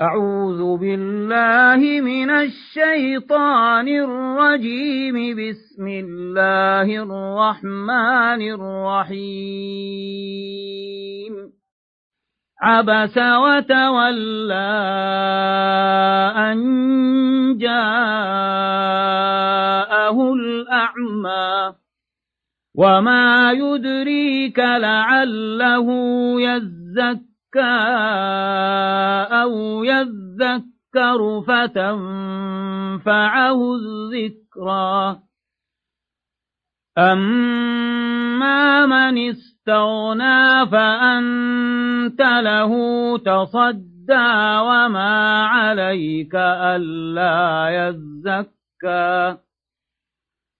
أعوذ بالله من الشيطان الرجيم. بسم الله الرحمن الرحيم. عبس وتولى أن جاءه الأعمى. وما يدريك لعله يزكى. أو يذكر فتنفعه الذكرى أما من استغنى فأنت له تصدى وما عليك ألا يزكى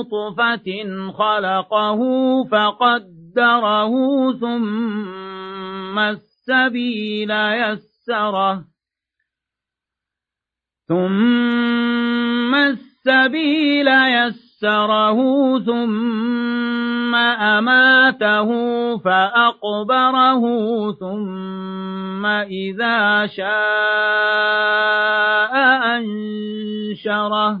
نطفة خلقه فقدره ثم السبيل يسره ثم السبيل يسره ثم أماته فأقبره ثم إذا شاء أنشره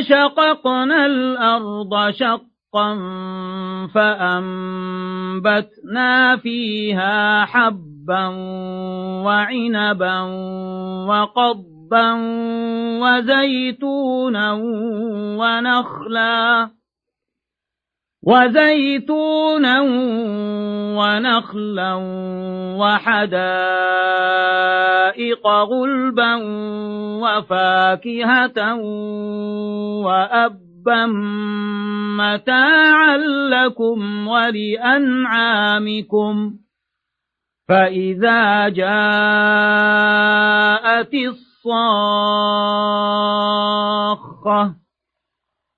شققنا الأرض شقا فأنبتنا فيها حبا وعنبا وقضبا وزيتونا ونخلا وزيتونا ونخلا وحدائق غلبا وفاكهة وأبا متاعا لكم ولأنعامكم فإذا جاءت الصاخة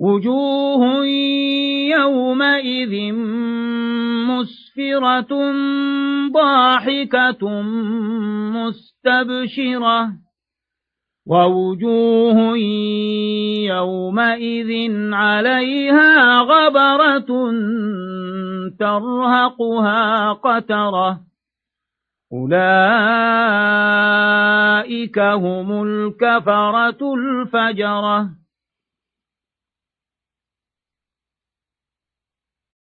وجوه يومئذ مسفرة ضاحكة مستبشرة ووجوه يومئذ عليها غبرة ترهقها قترة أولئك هم الكفرة الفجرة